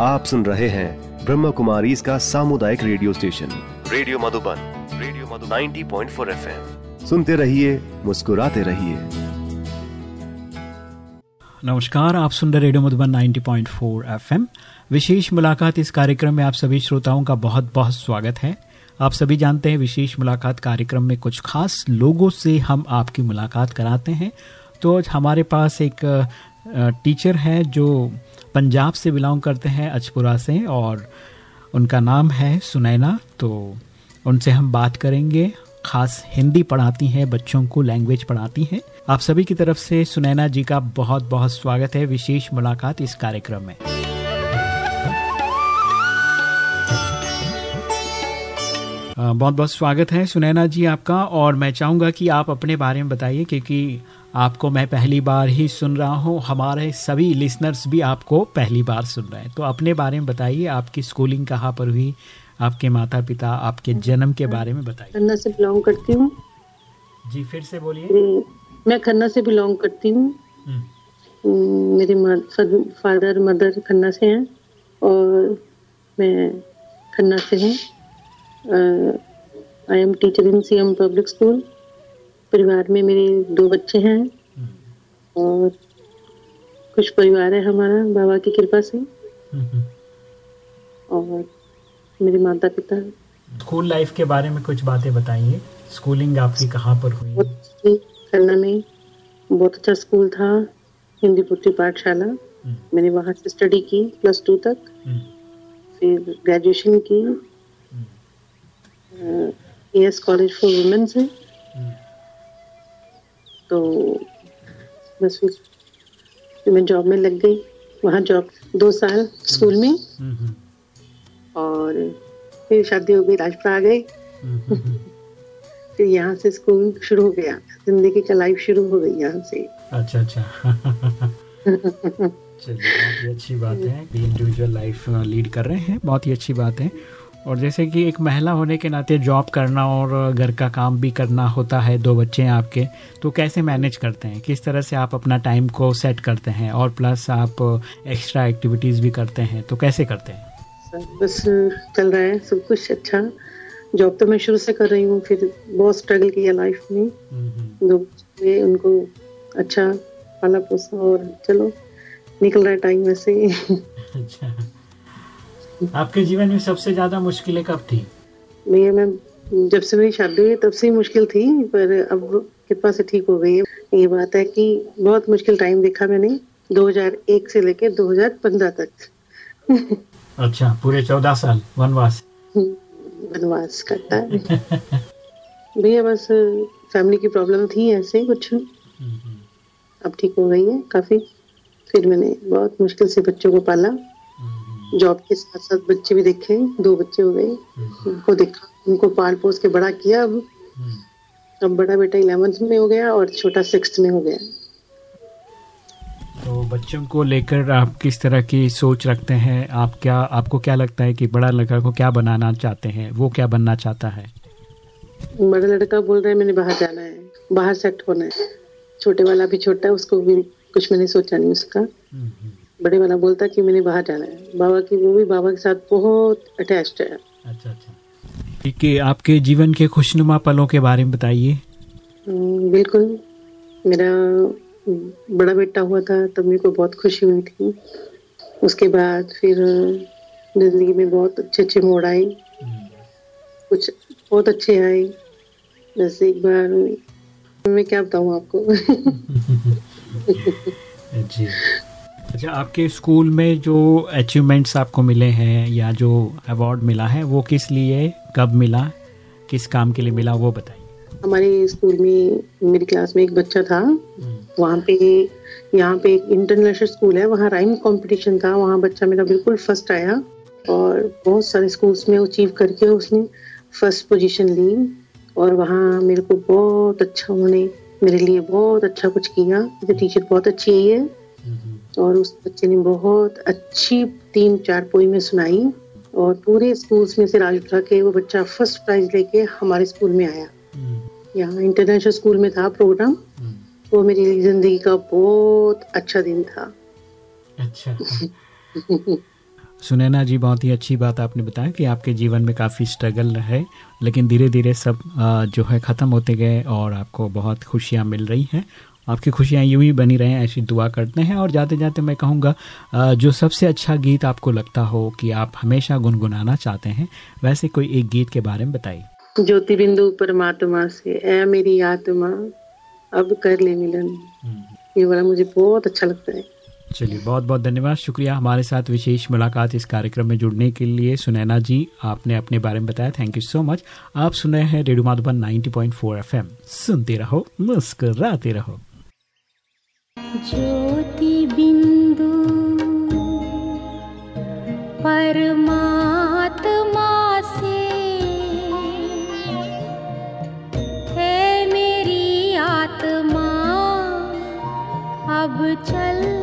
आप सुन रहे हैं ब्रह्म कुमारी इसका सामुदायिक radio station. Radio Madhuban radio Madhuban. 90.4 FM. सुनते रहिए मुस्कुराते रहिए। नमस्कार आप सुन रहे रेडियो मधुबन 90.4 एफएम। विशेष मुलाकात इस कार्यक्रम में आप सभी श्रोताओं का बहुत बहुत स्वागत है। आप सभी जानते हैं विशेष मुलाकात कार्यक्रम में कुछ खास लोगों से हम आपकी मुलाकात कराते हैं। तो आज हमारे पास एक टीचर है जो पंजाब से बिलोंग करते हैं अचपुरा से, और उनका नाम है सुनैना। तो उनसे हम बात करेंगे। खास हिंदी पढ़ाती हैं, बच्चों को लैंग्वेज पढ़ाती हैं। आप सभी की तरफ़ से सुनैना जी का बहुत बहुत स्वागत है, विशेष मुलाकात इस कार्यक्रम में। बहुत बहुत स्वागत है सुनैना जी आपका, और मैं चाहूँगा कि आप अपने बारे में बताइए, क्योंकि आपको मैं पहली बार ही सुन रहा हूँ। हमारे सभी लिसनर्स भी आपको पहली बार सुन रहे हैं। तो अपने बारे में बताइए आपकी स्कूलिंग कहाँ पर हुई? आपके माता पिता आपके जन्म के बारे में बताइए। खन्ना से बिलोंग करती हूँ। जी फिर से बोलिए। मैं खन्ना से बिलोंग करती हूँ। हम्म। मेरे फादर मदर खन्ना से हैं और मैं खन्ना से हूँ। I am teacher in C M public school परिवार में मेरे दो बच्चे हैं। और कुछ परिवार है हमारा बाबा की कृपा से। और मेरे माता पिता स्कूल लाइफ के बारे में कुछ बातें बताइए। स्कूलिंग आपकी कहाँ पर हुई? खन्ना में बहुत अच्छा स्कूल था हिंदी पुत्री पाठशाला। हम्म। मैंने वहाँ से स्टडी की प्लस टू तक। हम्म। फिर ग्रेजुएशन की। एस कॉलेज फॉर वुमेन से। तो बस फिर मैं जॉब में लग गई। वहाँ जॉब दो साल स्कूल में। और फिर शादी हो गई, राजपुर आ गई फिर यहाँ से स्कूल शुरू हो गया। ज़िंदगी का लाइफ शुरू हो गई यहाँ से। अच्छा अच्छा। चलिए, बहुत ही अच्छी बात है इंडिविजुअल लाइफ लीड कर रहे हैं। बहुत ही अच्छी बात है। और जैसे कि एक महिला होने के नाते जॉब करना और घर का काम भी करना होता है दो बच्चे हैं आपके तो कैसे मैनेज करते हैं? किस तरह से आप अपना टाइम को सेट करते हैं? और प्लस आप एक्स्ट्रा एक्टिविटीज़ भी करते हैं तो कैसे करते हैं? बस चल रहा है सब कुछ अच्छा। जॉब तो मैं शुरू से कर रही हूँ फिर बहुत स्ट्रगल किया लाइफ में। दो बच्चे उनको अच्छा पाला पोसा और चलो निकल रहा है टाइम वैसे अच्छा। आपके जीवन में सबसे ज़्यादा मुश्किलें कब थी? भैया मैम जब से मेरी शादी हुई तब से ही मुश्किल थी पर अब कृपा से ठीक हो गई है। ये बात है कि बहुत मुश्किल टाइम देखा मैंने 2001 से लेके 2015 तक। अच्छा पूरे चौदह साल वनवास। वनवास करता है। भैया बस फैमिली की प्रॉब्लम थी ऐसे कुछ। अब ठीक हो गई है काफ़ी। फिर मैंने बहुत मुश्किल से बच्चों को पाला। जॉब के साथ साथ बच्चे भी देखे दो बच्चे हो गए। हम्म। उनको देखा उनको पाल पोस के बड़ा किया। अब हम्म। अब बड़ा बेटा इलेवेंथ में हो गया और छोटा सिक्स में हो गया। तो बच्चों को लेकर आप किस तरह की सोच रखते हैं? आप क्या आपको क्या लगता है कि बड़ा लड़का को क्या बनाना चाहते हैं? वो क्या बनना चाहता है? बड़ा लड़का बोल रहा है मैंने बाहर जाना है। बाहर सेट होना है। छोटे वाला भी छोटा है उसको भी कुछ मैंने सोचा नहीं उसका। हम्म, बड़े वाला बोलता कि मैंने बाहर जाना है। बाबा की वो भी बाबा के साथ बहुत अटैच्ड है। अच्छा अच्छा। ठीक है आपके जीवन के खुशनुमा पलों के बारे में बताइए। हम्म, बिल्कुल। मेरा बड़ा बेटा हुआ था तब मेरे को बहुत खुशी हुई थी। उसके बाद फिर ज़िंदगी में बहुत अच्छे अच्छे मोड़ आए। कुछ बहुत अच्छे आए। जैसे एक बार मैं क्या बताऊँ आपको? जी। अच्छा आपके स्कूल में जो अचीवमेंट्स आपको मिले हैं या जो अवार्ड मिला है वो किस लिए कब मिला किस काम के लिए मिला वो बताइए हमारे स्कूल में मेरी क्लास में एक बच्चा था हम्म। वहाँ पे यहाँ पे एक इंटरनेशनल स्कूल है वहाँ राइम कंपटीशन था वहाँ बच्चा मेरा बिल्कुल फ़र्स्ट आया और बहुत सारे स्कूल्स में अचीव करके उसने फ़र्स्ट पोजीशन ली और वहाँ मेरे को बहुत अच्छा उन्होंने मेरे लिए बहुत अच्छा कुछ किया टीचर बहुत अच्छी है। और उस बच्चे ने बहुत अच्छी तीन चार पोई सुनाई और पूरे स्कूल्स में से राजपुरा के वो बच्चा फ़र्स्ट प्राइज लेके हमारे स्कूल में आया। हम्म। यहाँ इंटरनेशनल स्कूल में था प्रोग्राम। हम्म। वो मेरी ज़िंदगी का बहुत अच्छा दिन था। अच्छा। सुनैना जी बहुत ही अच्छी बात आपने बताया कि आपके जीवन में काफ़ी स्ट्रगल है लेकिन धीरे धीरे सब जो है ख़त्म होते गए और आपको बहुत खुशियाँ मिल रही हैं। आपकी खुशियाँ यूँ ही बनी रहें ऐसी दुआ करते हैं। और जाते जाते मैं कहूँगा जो सबसे अच्छा गीत आपको लगता हो कि आप हमेशा गुनगुनाना चाहते हैं वैसे कोई एक गीत के बारे में बताइए। ज्योति बिंदु परमात्मा से ए मेरी आत्मा अब कर ले मिलन। हम्म। ये वाला मुझे बहुत अच्छा लगता है। चलिए बहुत बहुत धन्यवाद। शुक्रिया हमारे साथ विशेष मुलाकात इस कार्यक्रम में जुड़ने के लिए। सुनैना जी आपने अपने बारे में बताया। थैंक यू सो मच आप सुन रहे हैं रेडियो माधुबन 90.4 एफएम। सुनते रहो मुस्कुराते रहो। ज्योति बिंदु परमात्मा से है मेरी आत्मा। अब चल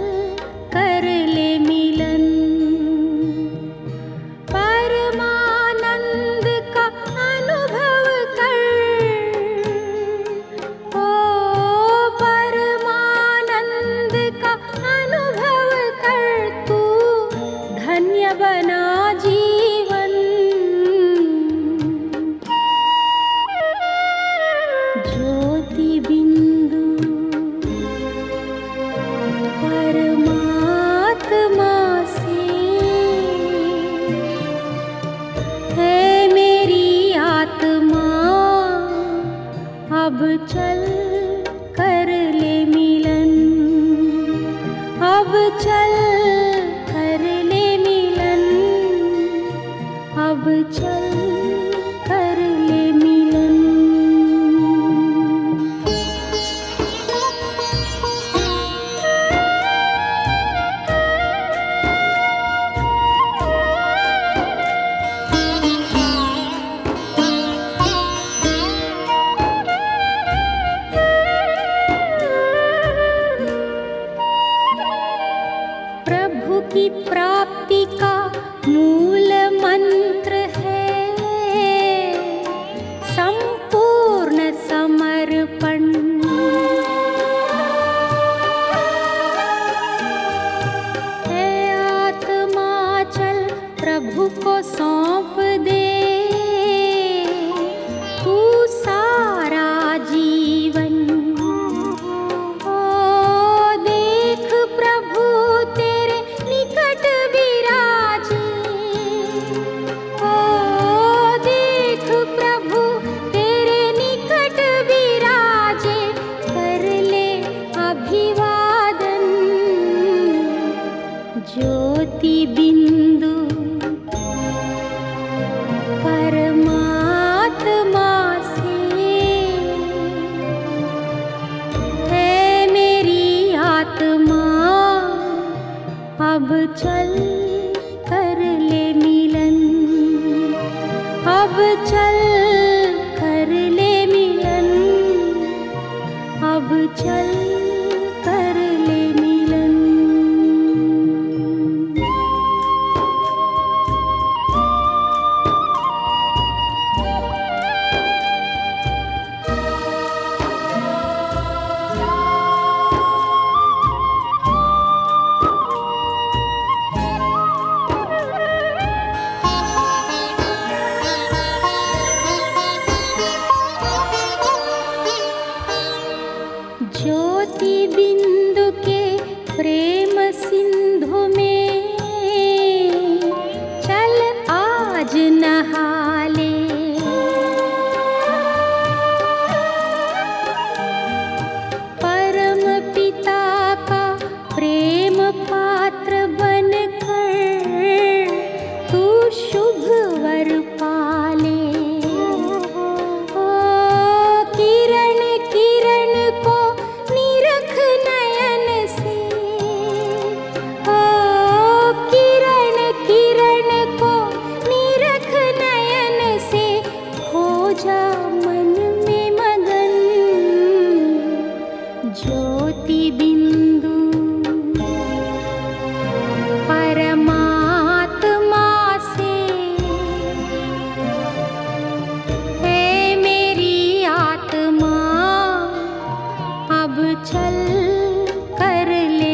चल छल कर ले।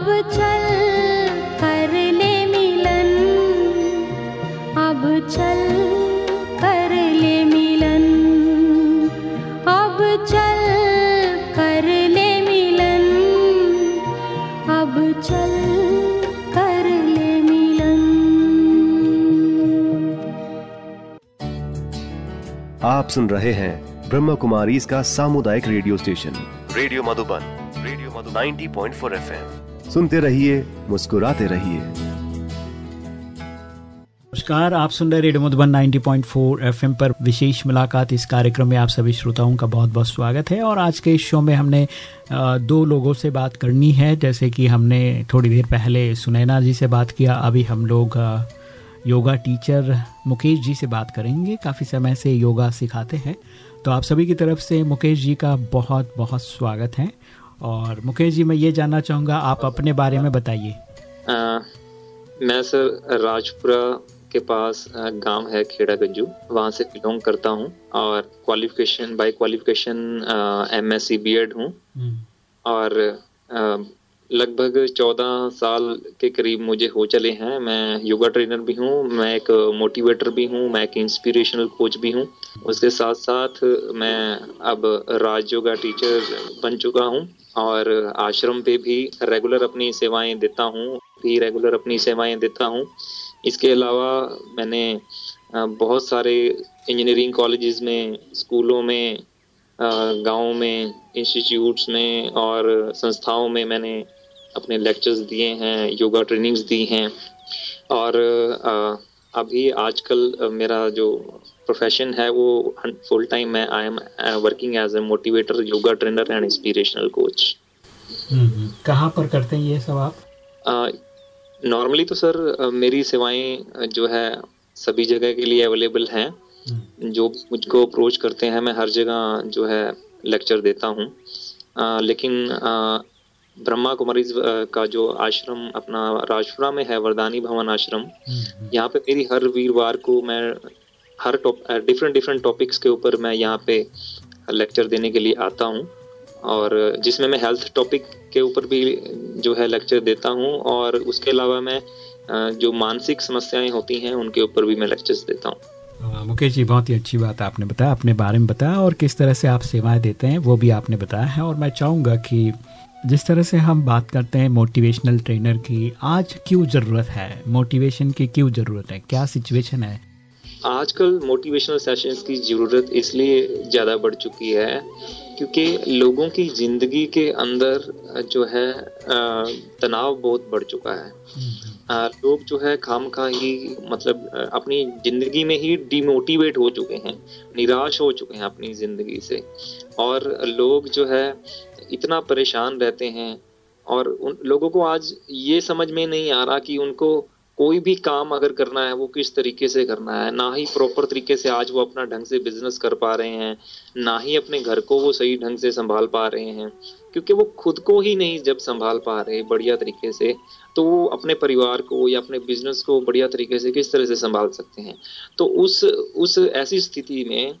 अब चल, कर ले मिलन। अब चल, कर ले मिलन। अब चल, कर ले मिलन। अब चल, कर ले मिलन। आप सुन रहे हैं ब्रह्म कुमारी इसका सामुदायिक radio station, radio Madhuban, radio Madhu 90.4 FM. सुनते रहिए, मुस्कुराते रहिए। नमस्कार, आप सुन रहे रेडियो मधुबन 90.4 एफएम पर विशेष मुलाकात। इस कार्यक्रम में आप सभी श्रोताओं का बहुत बहुत स्वागत है और आज के इस शो में हमने दो लोगों से बात करनी है। जैसे कि हमने थोड़ी देर पहले सुनैना जी से बात किया, अभी हम लोग योगा टीचर मुकेश जी से बात करेंगे। काफ़ी समय से योगा सिखाते हैं। तो आप सभी की तरफ़ से मुकेश जी का बहुत बहुत स्वागत है। और मुकेश जी मैं ये जानना चाहूँगा आप अपने बारे में बताइए। मैं सर राजपुरा के पास गाँव है खेड़ा गंजू। वहाँ से बिलोंग करता हूँ और qualification by qualification M S C B Ed हूँ। और लगभग चौदह साल के करीब मुझे हो चले हैं। मैं योगा ट्रेनर भी हूँ मैं एक मोटिवेटर भी हूँ मैं एक इंस्पिरेशनल कोच भी हूँ। उसके साथ साथ मैं अब राज योगा टीचर बन चुका हूँ। और आश्रम पे भी रेगुलर अपनी सेवाएँ देता हूँ, भी रेगुलर अपनी सेवाएँ देता हूँ। इसके अलावा मैंने बहुत सारे इंजीनियरिंग कॉलेजेस में, स्कूलों में गाँव में इंस्टीट्यूट्स में और संस्थाओं में मैंने अपने लेक्चर्स दिए हैं योगा ट्रेनिंग्स दी हैं। और अभी आजकल मेरा जो प्रोफेशन है वो फुल टाइम मैं I am working as a motivator yoga trainer and inspirational coach कहाँ पर करते हैं ये सब आप? नॉर्मली तो सर अ, मेरी सेवाएँ जो है सभी जगह के लिए अवेलेबल हैं। जो मुझको अप्रोच करते हैं मैं हर जगह जो है लेक्चर देता हूँ। लेकिन अ, ब्रह्मा कुमारी का जो आश्रम अपना राजपुरा में है वरदानी भवन आश्रम यहाँ पे मेरी हर वीरवार को मैं हर टॉप डिफरेंट डिफरेंट टॉपिक्स के ऊपर मैं यहाँ पे लेक्चर देने के लिए आता हूँ। और जिसमें मैं हेल्थ टॉपिक के ऊपर भी जो है लेक्चर देता हूँ और उसके अलावा मैं जो मानसिक समस्याएँ होती हैं, उनके ऊपर भी मैं लेक्चर्स देता हूँ। मुकेश जी, बहुत ही अच्छी बात आपने बताया अपने बारे में बताया और किस तरह से आप सेवाएँ देते हैं, वो भी आपने बताया है। और मैं चाहूँगा कि जिस तरह से हम बात करते हैं मोटिवेशनल ट्रेनर की, आज क्यों ज़रूरत है? मोटिवेशन की क्यों ज़रूरत है? क्या सिचुएशन है? आजकल मोटिवेशनल सेशंस की ज़रूरत इसलिए ज़्यादा बढ़ चुकी है क्योंकि लोगों की ज़िंदगी के अंदर जो है तनाव बहुत बढ़ चुका है। लोग जो है खाम खा ही मतलब अपनी ज़िंदगी में ही डिमोटिवेट हो चुके हैं निराश हो चुके हैं अपनी ज़िंदगी से। और लोग जो है इतना परेशान रहते हैं और उन लोगों को आज ये समझ में नहीं आ रहा कि उनको कोई भी काम अगर करना है, वो किस तरीके से करना है, ना ही प्रॉपर तरीके से आज वो अपना ढंग से बिज़नेस कर पा रहे हैं, ना ही अपने घर को वो सही ढंग से संभाल पा रहे हैं, क्योंकि वो खुद को ही नहीं जब संभाल पा रहे बढ़िया तरीके से तो वो अपने परिवार को या अपने बिज़नेस को बढ़िया तरीके से किस तरह से संभाल सकते हैं। तो उस उस ऐसी स्थिति में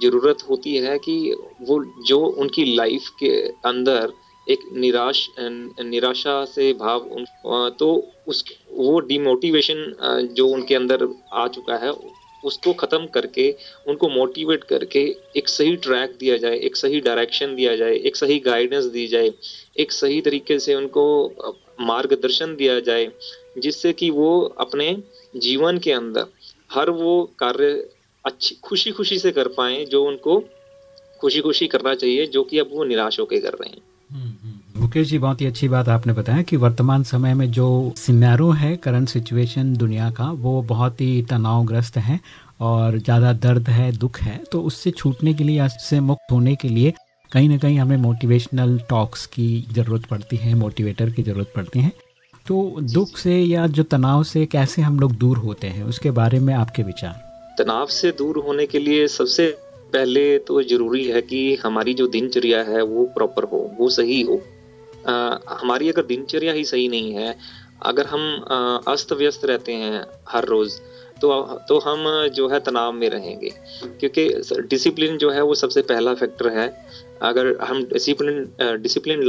ज़रूरत होती है कि वो, जो उनकी लाइफ के अंदर एक निराश, निराशा से भाव तो उस वो डिमोटिवेशन जो उनके अंदर आ चुका है, उसको खत्म करके, उनको मोटिवेट करके एक सही ट्रैक दिया जाए, एक सही डायरेक्शन दिया जाए, एक सही गाइडेंस दी जाए, एक सही तरीके से उनको मार्गदर्शन दिया जाए, जिससे कि वो अपने जीवन के अंदर हर वो कार्य अच्छी खुशी खुशी से कर पाए, जो उनको खुशी खुशी करना चाहिए, जो कि अब वो निराश होकर कर रहे हैं। मुकेश जी, बहुत ही अच्छी बात आपने बताया कि वर्तमान समय में जो सिनेरो है करंट सिचुएशन दुनिया का, वो बहुत ही तनावग्रस्त है और ज़्यादा दर्द है, दुख है। तो उससे छूटने के लिए उससे मुक्त होने के लिए कहीं ना कहीं हमें मोटिवेशनल टॉक्स की ज़रूरत पड़ती है मोटिवेटर की ज़रूरत पड़ती है। तो दुख से या जो तनाव से कैसे हम लोग दूर होते हैं, उसके बारे में आपके विचार। तनाव से दूर होने के लिए सबसे पहले तो ज़रूरी है कि हमारी जो दिनचर्या है, वो प्रॉपर हो, वो सही हो। अ, हमारी अगर दिनचर्या ही सही नहीं है अगर हम अस्त व्यस्त रहते हैं हर रोज तो तो हम जो है तनाव में रहेंगे। क्योंकि डिसिप्लिन जो है वो सबसे पहला फैक्टर है। अगर हम डिसिप्लिन डिसिप्लिन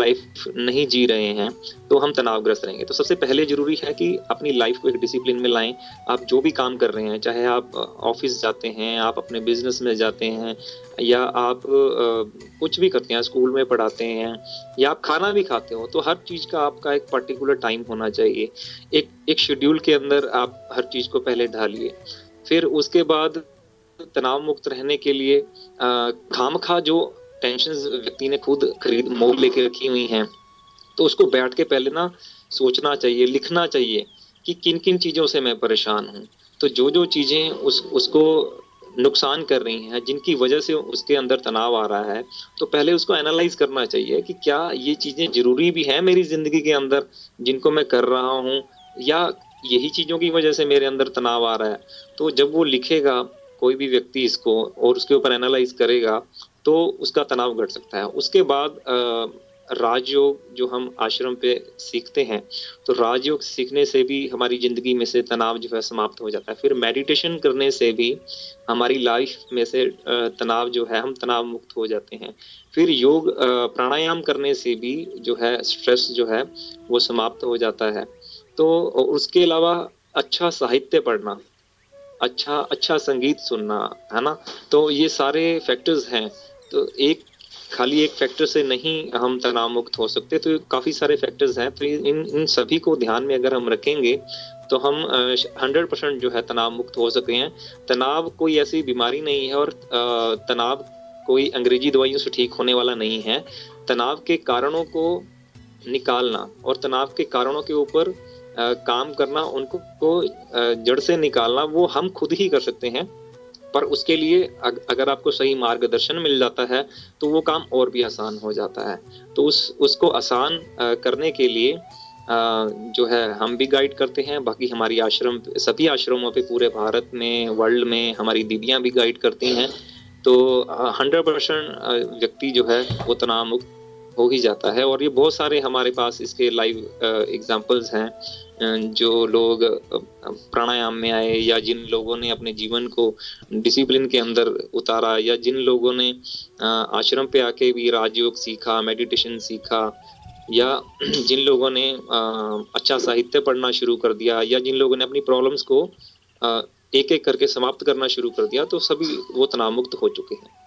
लाइफ नहीं जी रहे हैं तो हम तनावग्रस्त रहेंगे। तो सबसे पहले ज़रूरी है कि अपनी लाइफ को एक डिसिप्लिन में लाएँ। आप जो भी काम कर रहे हैं, चाहे आप ऑफ़िस जाते हैं, आप अपने बिज़नेस में जाते हैं, या आप कुछ भी करते हैं स्कूल में पढ़ाते हैं, या आप खाना भी खाते हो तो हर चीज़ का आपका एक पर्टिकुलर टाइम होना चाहिए। एक एक शेड्यूल के अंदर आप हर चीज़ को पहले ढालिए। फिर उसके बाद तनाव मुक्त रहने के लिए खाम खा जो टेंशन व्यक्ति ने खुद खरीद, मोल लेके रखी हुई हैं। तो उसको बैठ के पहले ना सोचना चाहिए, लिखना चाहिए कि किन किन चीज़ों से मैं परेशान हूँ। तो जो जो चीज़ें उस, उसको नुकसान कर रही हैं, जिनकी वजह से उसके अंदर तनाव आ रहा है तो पहले उसको एनालाइज करना चाहिए कि क्या ये चीज़ें ज़रूरी भी हैं मेरी ज़िंदगी के अंदर, जिनको मैं कर रहा हूँ, या यही चीज़ों की वजह से मेरे अंदर तनाव आ रहा है। तो जब वो लिखेगा, कोई भी व्यक्ति इसको और उसके ऊपर एनालाइज करेगा तो उसका तनाव घट सकता है। उसके बाद राजयोग जो हम आश्रम पे सीखते हैं तो राजयोग सीखने से भी हमारी ज़िंदगी में से तनाव जो है समाप्त हो जाता है। फिर मेडिटेशन करने से भी हमारी लाइफ में से तनाव जो है, हम तनाव मुक्त हो जाते हैं। फिर योग प्राणायाम करने से भी जो है स्ट्रेस जो है, वो समाप्त हो जाता है। तो उसके अलावा अच्छा साहित्य पढ़ना अच्छा अच्छा संगीत सुनना, है ना? तो ये सारे फैक्टर्स हैं। तो एक खाली एक फैक्टर से नहीं हम तनाव मुक्त हो सकते तो काफ़ी सारे फैक्टर्स हैं। तो इन इन सभी को ध्यान में अगर हम रखेंगे तो हम हंड्रेड परसेंट जो है तनाव मुक्त हो सकते हैं। तनाव कोई ऐसी बीमारी नहीं है और तनाव कोई अंग्रेज़ी दवाइयों से ठीक होने वाला नहीं है। तनाव के कारणों को निकालना और तनाव के कारणों के ऊपर काम करना, उनको को जड़ से निकालना, वो हम खुद ही कर सकते हैं। पर उसके लिए अगर आपको सही मार्गदर्शन मिल जाता है तो वो काम और भी आसान हो जाता है। तो उस, उसको आसान करने के लिए जो है, हम भी गाइड करते हैं। बाकी हमारी आश्रम, सभी आश्रमों पे पूरे भारत में वर्ल्ड में हमारी दीदियाँ भी गाइड करती हैं। तो हंड्रेड परसेंट व्यक्ति जो है, वो तनाव मुक्त हो ही जाता है। और ये बहुत सारे हमारे पास इसके लाइव एग्जाम्पल्स हैं। जो लोग प्राणायाम में आए या जिन लोगों ने अपने जीवन को डिसिप्लिन के अंदर उतारा या जिन लोगों ने आश्रम पे आके भी राजयोग सीखा मेडिटेशन सीखा, या जिन लोगों ने अच्छा साहित्य पढ़ना शुरू कर दिया या जिन लोगों ने अपनी प्रॉब्लम्स को एक एक करके समाप्त करना शुरू कर दिया तो सभी वो तनाव मुक्त हो चुके हैं।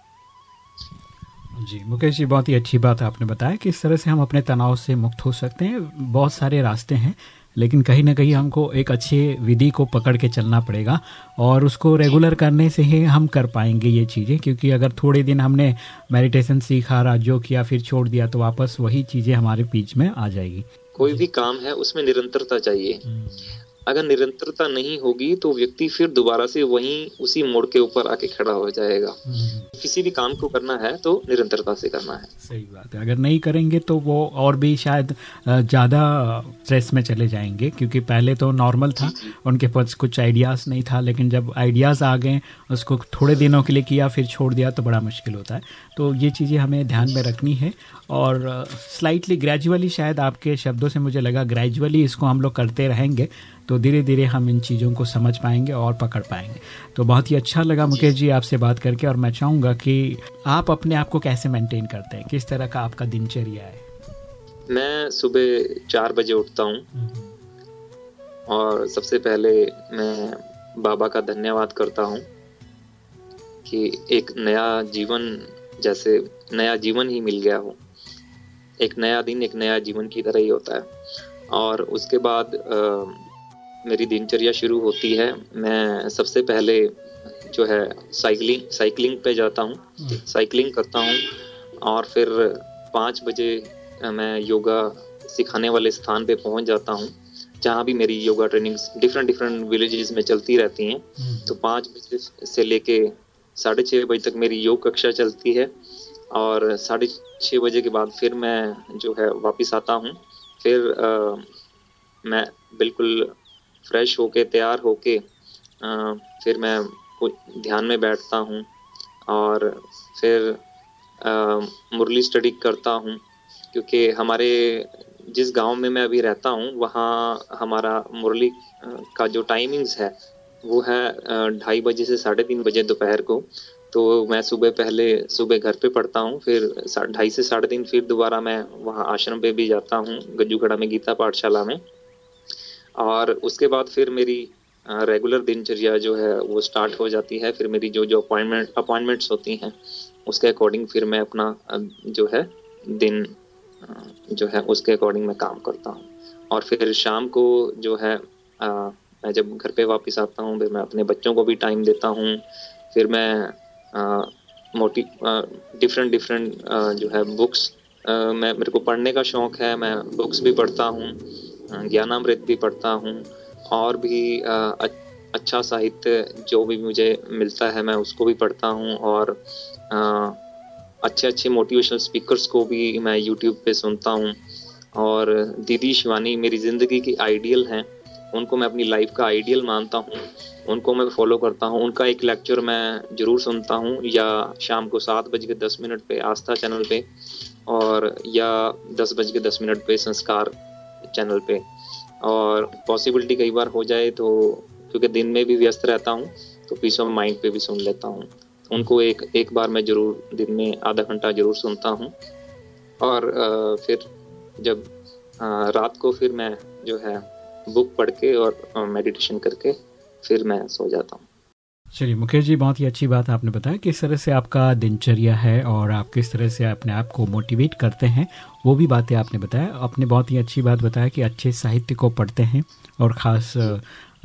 जी, मुकेश जी, बहुत ही अच्छी बात आपने बताया कि इस तरह से हम अपने तनाव से मुक्त हो सकते हैं। बहुत सारे रास्ते हैं। लेकिन कहीं ना कहीं हमको एक अच्छी विधि को पकड़ के चलना पड़ेगा और उसको रेगुलर करने से ही हम कर पाएँगे ये चीज़ें क्योंकि अगर थोड़े दिन हमने मेडिटेशन सीखा राजयोग किया फिर छोड़ दिया तो वापस वही चीज़ें हमारे बीच में आ जाएगी कोई भी काम है उसमें निरंतरता चाहिए हम्म। अगर निरंतरता नहीं होगी तो व्यक्ति फिर दोबारा से वहीं उसी मोड़ के ऊपर आके खड़ा हो जाएगा। हम्म। किसी भी काम को करना है तो निरंतरता से करना है। सही बात है। अगर नहीं करेंगे तो वो और भी शायद ज़्यादा स्ट्रेस में चले जाएँगे क्योंकि पहले तो नॉर्मल था उनके पास कुछ आइडियाज़ नहीं था लेकिन जब आइडियाज़ आ गए उसको थोड़े दिनों के लिए किया फिर छोड़ दिया तो बड़ा मुश्किल होता है। तो ये चीज़ें हमें ध्यान में रखनी है और स्लाइटली ग्रेजुअली शायद आपके शब्दों से मुझे लगा ग्रेजुअली इसको हम लोग करते रहेंगे तो धीरे धीरे हम इन चीज़ों को समझ पाएँगे और पकड़ पाएँगे। तो बहुत ही अच्छा लगा मुकेश जी आपसे बात करके और मैं चाहूँगा कि आप अपने आप को कैसे मेंटेन करते हैं? किस तरह का आपका दिनचर्या है? मैं सुबह चार बजे उठता हूँ। और सबसे पहले मैं बाबा का धन्यवाद करता हूँ कि एक नया जीवन जैसे नया जीवन ही मिल गया हो। एक नया दिन एक नया जीवन की तरह ही होता है। और उसके बाद आ, मेरी दिनचर्या शुरू होती है मैं सबसे पहले जो है साइकिलिंग साइकिलिंग पे जाता हूँ हम्म। साइकिलिंग करता हूँ और फिर पाँच बजे मैं योगा सिखाने वाले स्थान पे पहुँच जाता हूँ जहाँ भी मेरी yoga trainings different different villages में चलती रहती हैं हम्म। तो पाँच बजे से लेके साढ़े छः बजे तक मेरी योग कक्षा चलती है और साढ़े छः बजे के बाद फिर मैं जो है वापस आता हूँ फिर आ, मैं बिल्कुल फ्रेश होके, तैयार होके फिर मैं ध्यान में बैठता हूँ और फिर मुरली स्टडी करता हूँ। क्योंकि हमारे, जिस गाँव में मैं अभी रहता हूँ, वहाँ हमारा मुरली का जो टाइमिंग्स है, वो है ढाई बजे से साढ़े तीन बजे दोपहर को। तो मैं सुबह पहले, सुबह घर पे पढ़ता हूँ, फिर ढाई से साढ़े तीन फिर दोबारा मैं वहाँ आश्रम पे भी जाता हूँ गज्जूखड़ा में गीता पाठशाला में। और उसके बाद फिर मेरी रेगुलर दिनचर्या जो है वो स्टार्ट हो जाती है। फिर मेरी जो जो अपॉइंटमेंट अपॉइंटमेंट्स होती हैं उसके अकॉर्डिंग फिर मैं अपना जो है दिन जो है उसके अकॉर्डिंग मैं काम करता हूँ। और फिर शाम को जो है आ, मैं जब घर पे वापस आता हूँ फिर मैं अपने बच्चों को भी टाइम देता हूँ। फिर मैं मोटी डिफरेंट डिफरेंट जो है बुक्स मैं मेरे को पढ़ने का शौक़ है मैं बुक्स भी पढ़ता हूँ। ज्ञानामृत भी पढ़ता हूँ और भी अच्छा साहित्य जो भी मुझे मिलता है, मैं उसको भी पढ़ता हूँ और अच्छे अच्छे मोटिवेशनल स्पीकर्स को भी मैं यूट्यूब पे सुनता हूँ और दीदी शिवानी मेरी ज़िंदगी की आइडियल हैं। उनको मैं अपनी लाइफ का आइडियल मानता हूँ, उनको मैं फॉलो करता हूँ, उनका एक लेक्चर मैं ज़रूर सुनता हूँ या शाम को सात बज के दस मिनट पे आस्था चैनल पे और या दस बज के दस मिनट पे संस्कार। चैनल पे। और पॉसिबिलिटी कई बार हो जाए तो क्योंकि दिन में भी व्यस्त रहता हूँ तो पीस ऑफ़ माइंड पे भी सुन लेता हूँ। उनको एक एक बार मैं ज़रूर दिन में आधा घंटा ज़रूर सुनता हूँ। और फिर जब रात को फिर मैं जो है बुक पढ़ के और मेडिटेशन करके फिर मैं सो जाता हूँ। चलिए, मुकेश जी, बहुत ही अच्छी बात आपने बताया किस तरह से आपका दिनचर्या है और आप किस तरह से अपने आप को मोटिवेट करते हैं, वो भी बातें आपने बताया। आपने बहुत ही अच्छी बात बताया कि अच्छे साहित्य को पढ़ते हैं और ख़ास,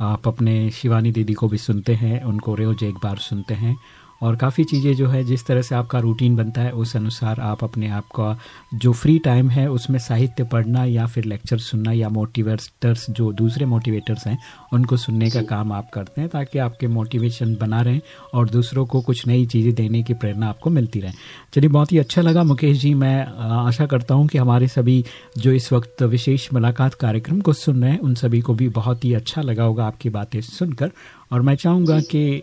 आप अपने शिवानी दीदी को भी सुनते हैं, उनको रोज एक बार सुनते हैं और काफ़ी चीज़ें जो है जिस तरह से आपका रूटीन बनता है उस अनुसार आप अपने आप का जो फ्री टाइम है उसमें साहित्य पढ़ना या फिर लेक्चर सुनना या मोटिवेटर्स जो दूसरे मोटिवेटर्स हैं उनको सुनने का काम आप करते हैं ताकि आपके मोटिवेशन बना रहें और दूसरों को कुछ नई चीज़ें देने की प्रेरणा आपको मिलती रहे। चलिए बहुत ही अच्छा लगा मुकेश जी। मैं आशा करता हूँ कि हमारे सभी जो इस वक्त विशेष मुलाकात कार्यक्रम को सुन रहे हैं उन सभी को भी बहुत ही अच्छा लगा होगा आपकी बातें सुनकर। और मैं चाहूँगा कि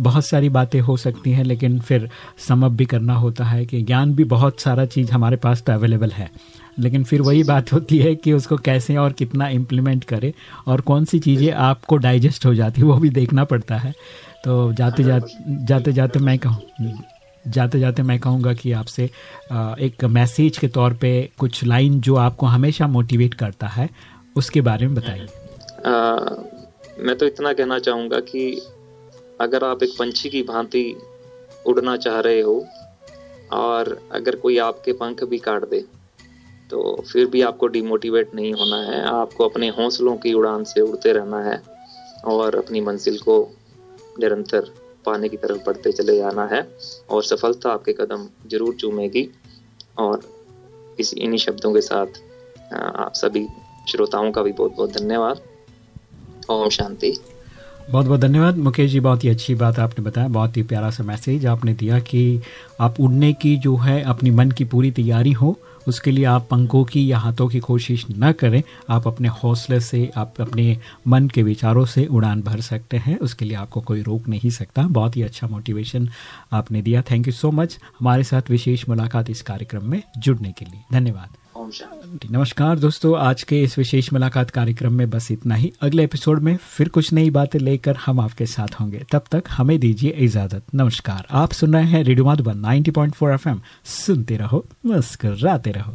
बहुत सारी बातें हो सकती हैं, लेकिन फिर समअप भी करना होता है कि ज्ञान भी बहुत सारा चीज़ हमारे पास तो अवेलेबल है। लेकिन फिर वही बात होती है कि उसको कैसे और कितना इम्प्लीमेंट करे और कौन सी चीज़ें आपको डाइजेस्ट हो जाती वो भी देखना पड़ता है। तो जाते जाते जाते जाते मैं कहूँ, जाते जाते मैं कहूँगा कि आपसे एक मैसेज के तौर पे कुछ लाइन जो आपको हमेशा मोटिवेट करता है, उसके बारे में बताइए। मैं तो इतना कहना चाहूँगा कि अगर आप एक पंछी की भांति उड़ना चाह रहे हो, और अगर कोई आपके पंख भी काट दे तो फिर भी आपको डिमोटिवेट नहीं होना है। आपको अपने हौसलों की उड़ान से उड़ते रहना है, और अपनी मंजिल को निरंतर पाने की तरफ़ बढ़ते चले जाना है, और सफलता आपके कदम ज़रूर चूमेगी। और इस, इन्हीं शब्दों के साथ आप सभी श्रोताओं का भी बहुत बहुत धन्यवाद। ओम शांति। बहुत बहुत धन्यवाद। मुकेश जी, बहुत ही अच्छी बात आपने बताया, बहुत ही प्यारा सा मैसेज आपने दिया कि आप उड़ने की जो है, अपनी मन की पूरी तैयारी हो, उसके लिए आप पंखों की या हाथों की कोशिश न करें। आप अपने हौसले से, आप अपने मन के विचारों से उड़ान भर सकते हैं, उसके लिए आपको कोई रोक नहीं सकता। बहुत ही अच्छा मोटिवेशन आपने दिया। थैंक यू सो मच हमारे साथ विशेष मुलाकात इस कार्यक्रम में जुड़ने के लिए। धन्यवाद। नमस्कार दोस्तों, आज के इस विशेष मुलाकात कार्यक्रम में बस इतना ही। अगले एपिसोड में फिर कुछ नई बातें लेकर हम आपके साथ होंगे। तब तक हमें दीजिए इजाज़त। नमस्कार। आप सुन रहे हैं रेडियो माधुबन 90.4 एफएम। सुनते रहो मस्कर रहो।